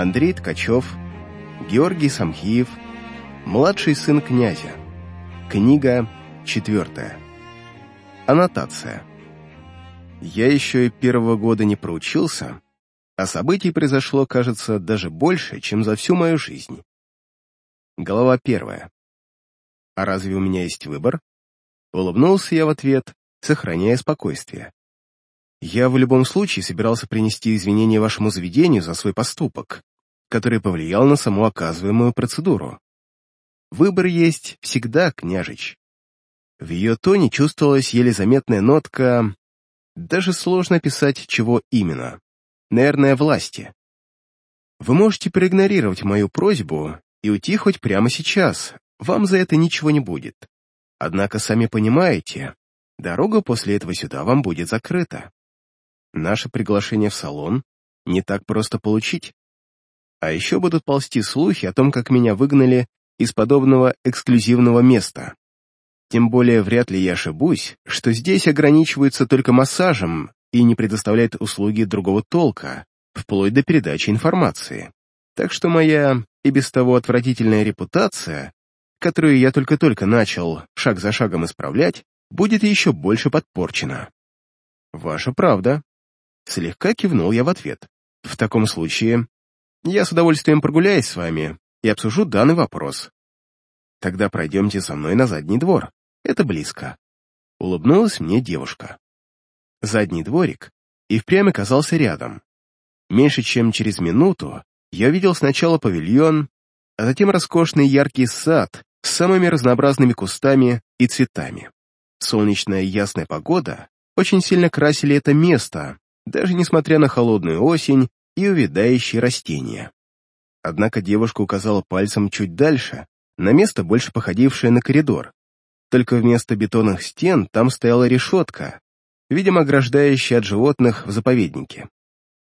Андрей Ткачев, Георгий Самхиев, младший сын князя. Книга четвертая. Аннотация. Я еще и первого года не проучился, а событий произошло, кажется, даже больше, чем за всю мою жизнь. Глава первая. А разве у меня есть выбор? Улыбнулся я в ответ, сохраняя спокойствие. Я в любом случае собирался принести извинения вашему заведению за свой поступок, который повлиял на саму оказываемую процедуру. Выбор есть всегда, княжич. В ее тоне чувствовалась еле заметная нотка, даже сложно писать, чего именно. Наверное, власти. Вы можете проигнорировать мою просьбу и уйти хоть прямо сейчас, вам за это ничего не будет. Однако, сами понимаете, дорога после этого сюда вам будет закрыта. Наше приглашение в салон не так просто получить. А еще будут ползти слухи о том, как меня выгнали из подобного эксклюзивного места. Тем более вряд ли я ошибусь, что здесь ограничиваются только массажем и не предоставляют услуги другого толка, вплоть до передачи информации. Так что моя и без того отвратительная репутация, которую я только-только начал шаг за шагом исправлять, будет еще больше подпорчена. Ваша правда. Слегка кивнул я в ответ. В таком случае, я с удовольствием прогуляюсь с вами и обсужу данный вопрос. Тогда пройдемте со мной на задний двор. Это близко. Улыбнулась мне девушка. Задний дворик и впрямь оказался рядом. Меньше чем через минуту я видел сначала павильон, а затем роскошный яркий сад с самыми разнообразными кустами и цветами. Солнечная ясная погода очень сильно красили это место, даже несмотря на холодную осень и увядающие растения. Однако девушка указала пальцем чуть дальше, на место, больше походившее на коридор. Только вместо бетонных стен там стояла решетка, видимо, ограждающая от животных в заповеднике.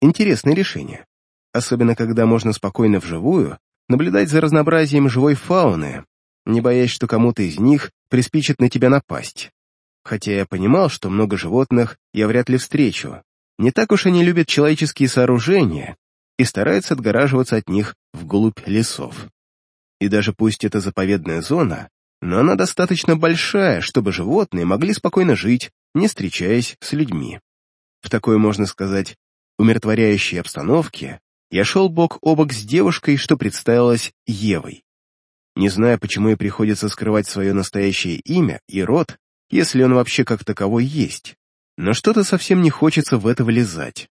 Интересное решение особенно когда можно спокойно вживую наблюдать за разнообразием живой фауны, не боясь, что кому-то из них приспичит на тебя напасть. Хотя я понимал, что много животных я вряд ли встречу. Не так уж они любят человеческие сооружения и стараются отгораживаться от них вглубь лесов. И даже пусть это заповедная зона, но она достаточно большая, чтобы животные могли спокойно жить, не встречаясь с людьми. В такой, можно сказать, умиротворяющей обстановке я шел бок о бок с девушкой, что представилась Евой. Не знаю, почему ей приходится скрывать свое настоящее имя и род, если он вообще как таковой есть, но что-то совсем не хочется в это влезать.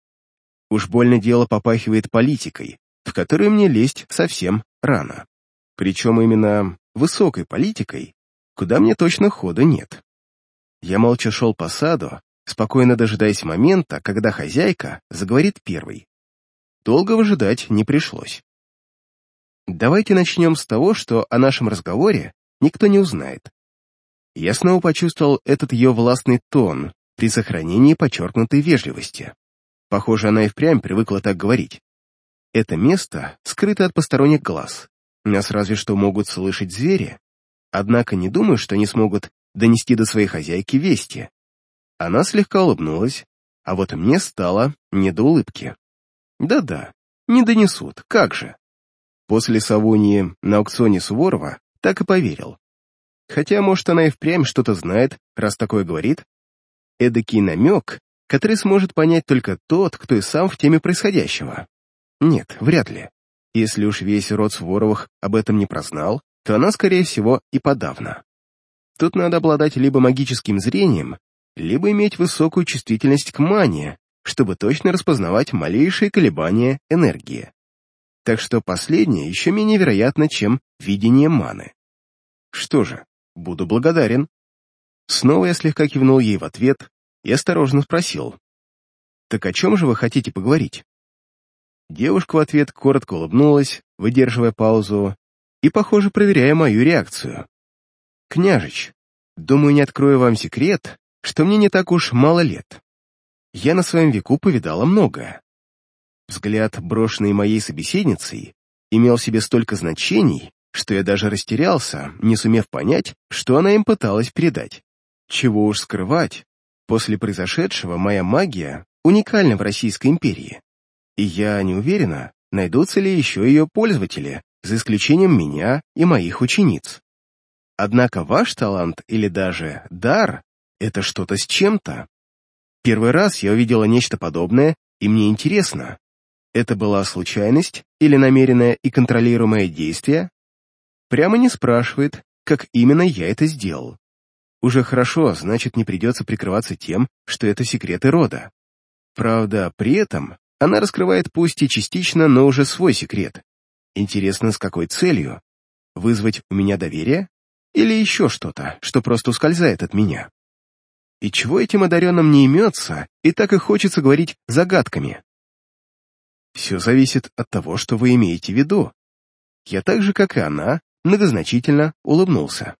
Уж больно дело попахивает политикой, в которую мне лезть совсем рано. Причем именно высокой политикой, куда мне точно хода нет. Я молча шел по саду, спокойно дожидаясь момента, когда хозяйка заговорит первой. Долго выжидать не пришлось. Давайте начнем с того, что о нашем разговоре никто не узнает. Я снова почувствовал этот ее властный тон при сохранении подчеркнутой вежливости. Похоже, она и впрямь привыкла так говорить. Это место скрыто от посторонних глаз. Нас разве что могут слышать звери. Однако не думаю, что они смогут донести до своей хозяйки вести. Она слегка улыбнулась, а вот мне стало не до улыбки. Да-да, не донесут, как же. После Савонии на аукционе Суворова так и поверил. Хотя, может, она и впрямь что-то знает, раз такое говорит. Эдакий намек, который сможет понять только тот, кто и сам в теме происходящего. Нет, вряд ли. Если уж весь род Суворовых об этом не прознал, то она, скорее всего, и подавно. Тут надо обладать либо магическим зрением, либо иметь высокую чувствительность к мане, чтобы точно распознавать малейшие колебания энергии. Так что последнее еще менее вероятно, чем видение маны. Что же, буду благодарен. Снова я слегка кивнул ей в ответ и осторожно спросил. «Так о чем же вы хотите поговорить?» Девушка в ответ коротко улыбнулась, выдерживая паузу и, похоже, проверяя мою реакцию. «Княжич, думаю, не открою вам секрет, что мне не так уж мало лет я на своем веку повидала многое. Взгляд, брошенный моей собеседницей, имел себе столько значений, что я даже растерялся, не сумев понять, что она им пыталась передать. Чего уж скрывать, после произошедшего моя магия уникальна в Российской империи. И я не уверена, найдутся ли еще ее пользователи, за исключением меня и моих учениц. Однако ваш талант или даже дар — это что-то с чем-то. Первый раз я увидела нечто подобное, и мне интересно, это была случайность или намеренное и контролируемое действие? Прямо не спрашивает, как именно я это сделал. Уже хорошо, значит, не придется прикрываться тем, что это секреты рода. Правда, при этом она раскрывает пусть и частично, но уже свой секрет. Интересно, с какой целью? Вызвать у меня доверие? Или еще что-то, что просто ускользает от меня? И чего этим одаренным не имется, и так и хочется говорить загадками? Все зависит от того, что вы имеете в виду. Я так же, как и она, многозначительно улыбнулся.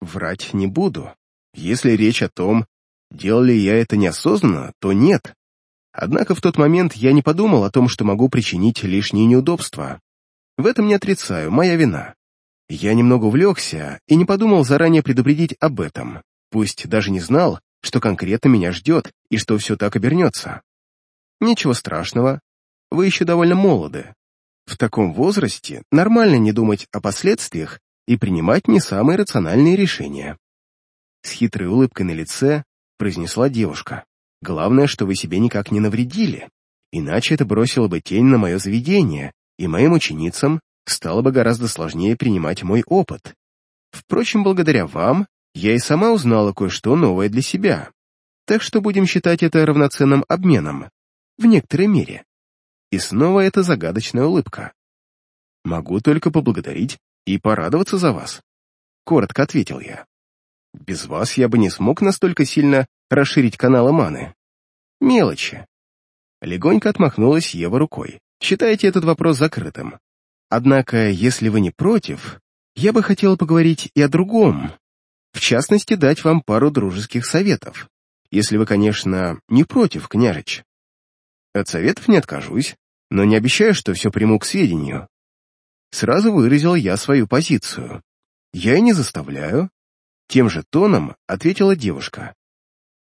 Врать не буду. Если речь о том, делал ли я это неосознанно, то нет. Однако в тот момент я не подумал о том, что могу причинить лишние неудобства. В этом не отрицаю, моя вина. Я немного увлекся и не подумал заранее предупредить об этом, пусть даже не знал, что конкретно меня ждет и что все так обернется. Ничего страшного, вы еще довольно молоды. В таком возрасте нормально не думать о последствиях и принимать не самые рациональные решения. С хитрой улыбкой на лице произнесла девушка. Главное, что вы себе никак не навредили, иначе это бросило бы тень на мое заведение, и моим ученицам стало бы гораздо сложнее принимать мой опыт. Впрочем, благодаря вам я и сама узнала кое-что новое для себя, так что будем считать это равноценным обменом, в некоторой мере. И снова эта загадочная улыбка. «Могу только поблагодарить и порадоваться за вас», — коротко ответил я. «Без вас я бы не смог настолько сильно расширить каналы маны. Мелочи». Легонько отмахнулась Ева рукой. «Считайте этот вопрос закрытым. Однако, если вы не против, я бы хотела поговорить и о другом. В частности, дать вам пару дружеских советов. Если вы, конечно, не против, княжич. От советов не откажусь, но не обещаю, что все приму к сведению. Сразу выразил я свою позицию. Я и не заставляю. Тем же тоном ответила девушка.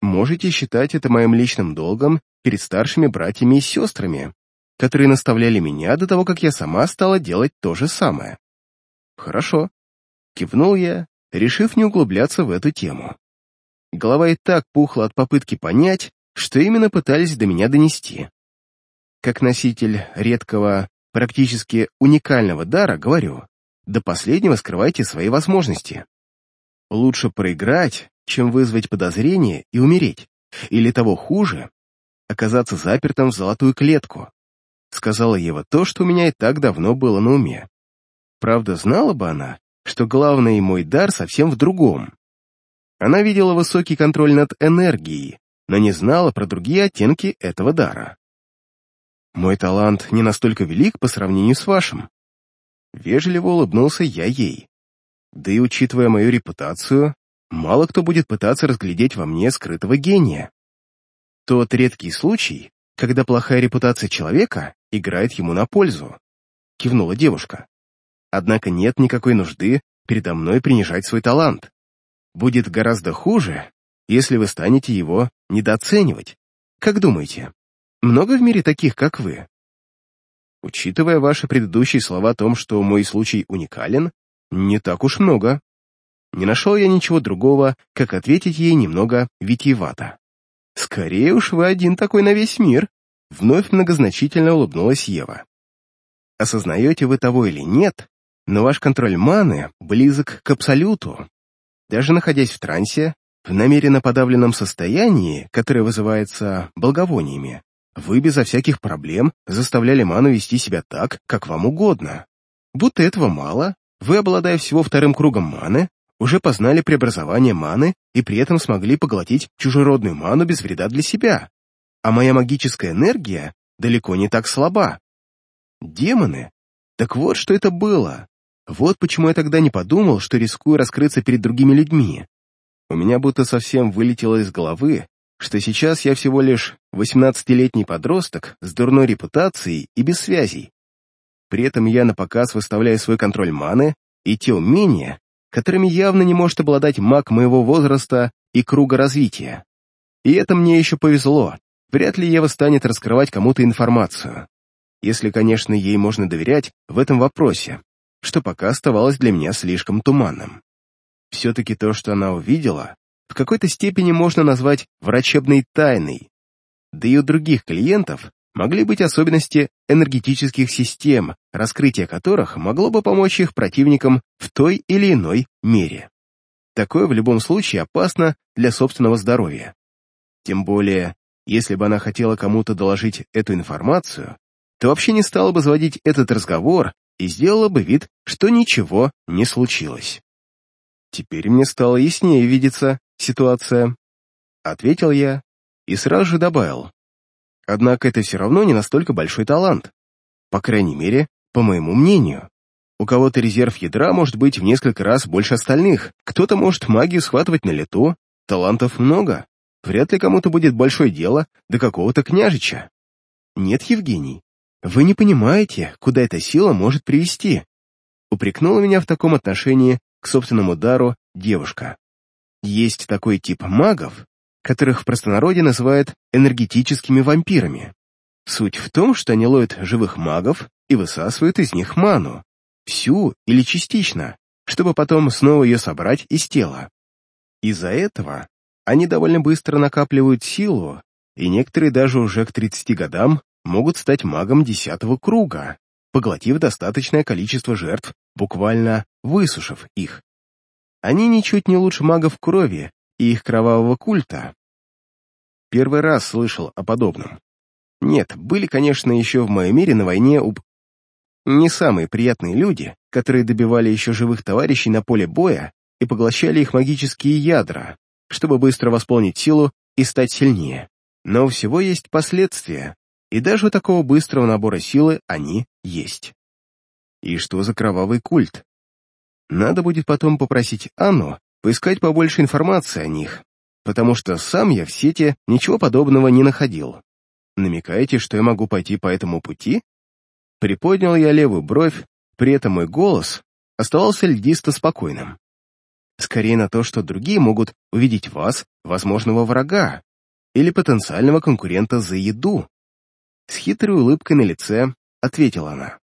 Можете считать это моим личным долгом перед старшими братьями и сестрами, которые наставляли меня до того, как я сама стала делать то же самое. Хорошо. Кивнул я, решив не углубляться в эту тему. Голова и так пухла от попытки понять, что именно пытались до меня донести. Как носитель редкого, практически уникального дара, говорю, до последнего скрывайте свои возможности. Лучше проиграть, чем вызвать подозрение и умереть. Или того хуже, оказаться запертым в золотую клетку. Сказала Ева то, что у меня и так давно было на уме. Правда, знала бы она, что главный мой дар совсем в другом. Она видела высокий контроль над энергией, но не знала про другие оттенки этого дара. Мой талант не настолько велик по сравнению с вашим. Вежливо улыбнулся я ей. Да и учитывая мою репутацию, мало кто будет пытаться разглядеть во мне скрытого гения. Тот редкий случай, когда плохая репутация человека играет ему на пользу, кивнула девушка. Однако нет никакой нужды передо мной принижать свой талант. Будет гораздо хуже, если вы станете его недооценивать. Как думаете, много в мире таких, как вы? Учитывая ваши предыдущие слова о том, что мой случай уникален, не так уж много. Не нашел я ничего другого, как ответить ей немного витиевато. Скорее уж вы один такой на весь мир, вновь многозначительно улыбнулась Ева. Осознаете вы того или нет, но ваш контроль маны близок к абсолюту. Даже находясь в трансе, в намеренно подавленном состоянии, которое вызывается благовониями, вы безо всяких проблем заставляли ману вести себя так, как вам угодно. Будто этого мало, вы, обладая всего вторым кругом маны, уже познали преобразование маны и при этом смогли поглотить чужеродную ману без вреда для себя. А моя магическая энергия далеко не так слаба. Демоны? Так вот, что это было. Вот почему я тогда не подумал, что рискую раскрыться перед другими людьми. У меня будто совсем вылетело из головы, что сейчас я всего лишь 18-летний подросток с дурной репутацией и без связей. При этом я на показ выставляю свой контроль маны и те умения, которыми явно не может обладать маг моего возраста и круга развития. И это мне еще повезло. Вряд ли Ева станет раскрывать кому-то информацию. если, конечно, ей можно доверять в этом вопросе, что пока оставалось для меня слишком туманным. Все-таки то, что она увидела, в какой-то степени можно назвать врачебной тайной. Да и у других клиентов могли быть особенности энергетических систем, раскрытие которых могло бы помочь их противникам в той или иной мере. Такое в любом случае опасно для собственного здоровья. Тем более, если бы она хотела кому-то доложить эту информацию, то вообще не стала бы заводить этот разговор и сделала бы вид, что ничего не случилось. Теперь мне стало яснее видеться ситуация. Ответил я и сразу же добавил. Однако это все равно не настолько большой талант. По крайней мере, по моему мнению. У кого-то резерв ядра может быть в несколько раз больше остальных, кто-то может магию схватывать на лету, талантов много. Вряд ли кому-то будет большое дело до какого-то княжича. Нет, Евгений, вы не понимаете, куда эта сила может привести. Упрекнула меня в таком отношении к собственному дару девушка. Есть такой тип магов, которых в простонародье называют энергетическими вампирами. Суть в том, что они ловят живых магов и высасывают из них ману, всю или частично, чтобы потом снова ее собрать из тела. Из-за этого они довольно быстро накапливают силу, и некоторые даже уже к 30 годам могут стать магом десятого круга, поглотив достаточное количество жертв, буквально высушив их. Они ничуть не лучше магов крови и их кровавого культа. Первый раз слышал о подобном. Нет, были, конечно, еще в моем мире на войне уб... Не самые приятные люди, которые добивали еще живых товарищей на поле боя и поглощали их магические ядра, чтобы быстро восполнить силу и стать сильнее. Но у всего есть последствия, и даже у такого быстрого набора силы они есть. И что за кровавый культ? Надо будет потом попросить Анну поискать побольше информации о них, потому что сам я в сети ничего подобного не находил. Намекаете, что я могу пойти по этому пути? Приподнял я левую бровь, при этом мой голос оставался льдисто спокойным. Скорее на то, что другие могут увидеть вас, возможного врага, или потенциального конкурента за еду. С хитрой улыбкой на лице ответила она.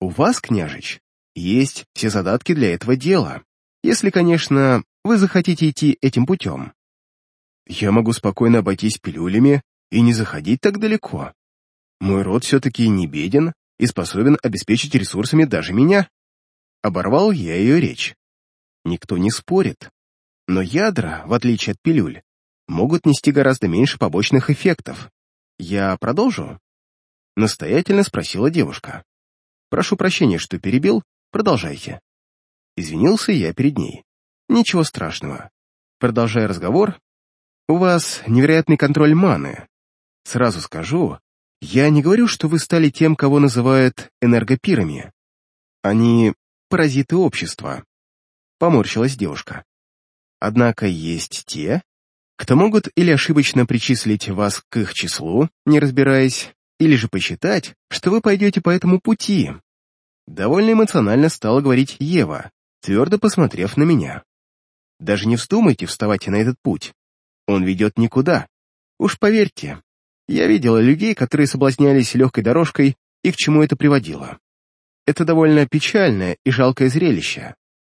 «У вас, княжич, есть все задатки для этого дела, если, конечно, вы захотите идти этим путем. Я могу спокойно обойтись пилюлями и не заходить так далеко. Мой род все-таки не беден и способен обеспечить ресурсами даже меня». Оборвал я ее речь. Никто не спорит. Но ядра, в отличие от пилюль, могут нести гораздо меньше побочных эффектов. Я продолжу? Настоятельно спросила девушка. «Прошу прощения, что перебил. Продолжайте». Извинился я перед ней. «Ничего страшного. Продолжая разговор, у вас невероятный контроль маны. Сразу скажу, я не говорю, что вы стали тем, кого называют энергопирами. Они паразиты общества», — поморщилась девушка. «Однако есть те, кто могут или ошибочно причислить вас к их числу, не разбираясь, или же посчитать, что вы пойдете по этому пути. Довольно эмоционально стала говорить Ева, твердо посмотрев на меня. Даже не вздумайте вставать на этот путь. Он ведет никуда. Уж поверьте, я видела людей, которые соблазнялись легкой дорожкой и к чему это приводило. Это довольно печальное и жалкое зрелище.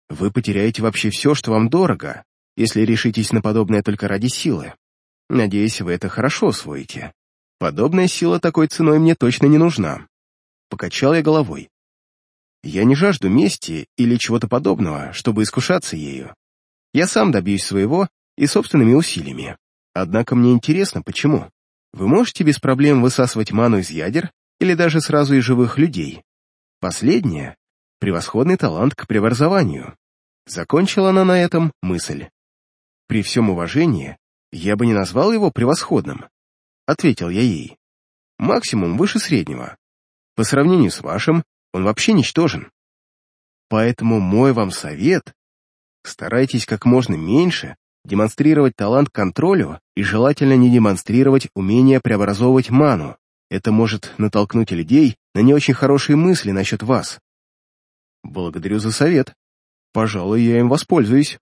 Вы потеряете вообще все, что вам дорого, если решитесь на подобное только ради силы. Надеюсь, вы это хорошо усвоите. Подобная сила такой ценой мне точно не нужна. Покачал я головой. Я не жажду мести или чего-то подобного, чтобы искушаться ею. Я сам добьюсь своего и собственными усилиями. Однако мне интересно, почему. Вы можете без проблем высасывать ману из ядер или даже сразу из живых людей. Последнее — превосходный талант к преобразованию. Закончила она на этом мысль. При всем уважении, я бы не назвал его превосходным ответил я ей. Максимум выше среднего. По сравнению с вашим, он вообще ничтожен. Поэтому мой вам совет — старайтесь как можно меньше демонстрировать талант к контролю и желательно не демонстрировать умение преобразовывать ману. Это может натолкнуть людей на не очень хорошие мысли насчет вас. Благодарю за совет. Пожалуй, я им воспользуюсь.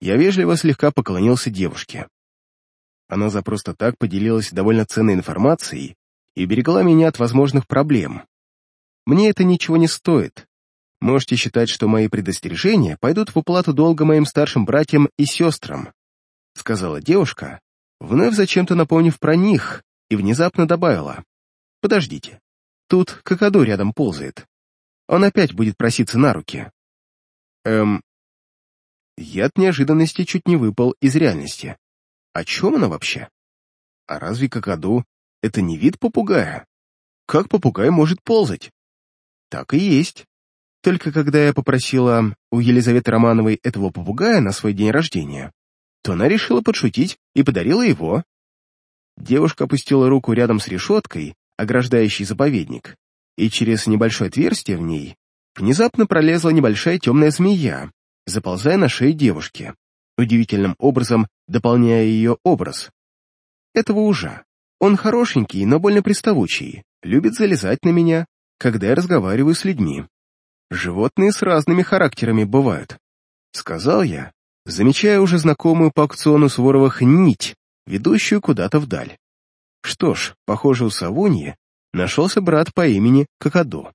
Я вежливо слегка поклонился девушке. Она за просто так поделилась довольно ценной информацией и берегла меня от возможных проблем. Мне это ничего не стоит. Можете считать, что мои предостережения пойдут в уплату долга моим старшим братьям и сестрам, сказала девушка, вновь зачем-то напомнив про них, и внезапно добавила. Подождите, тут какаду рядом ползает. Он опять будет проситься на руки. Эм... Я от неожиданности чуть не выпал из реальности. О чем она вообще? А разве какаду — это не вид попугая? Как попугай может ползать? Так и есть. Только когда я попросила у Елизаветы Романовой этого попугая на свой день рождения, то она решила подшутить и подарила его. Девушка опустила руку рядом с решеткой, ограждающей заповедник, и через небольшое отверстие в ней внезапно пролезла небольшая темная змея, заползая на шею девушки, удивительным образом дополняя ее образ. Этого ужа. Он хорошенький, но больно приставучий, любит залезать на меня, когда я разговариваю с людьми. Животные с разными характерами бывают. Сказал я, замечая уже знакомую по аукциону Суворовых нить, ведущую куда-то вдаль. Что ж, похоже, у Савуньи нашелся брат по имени Кокоду.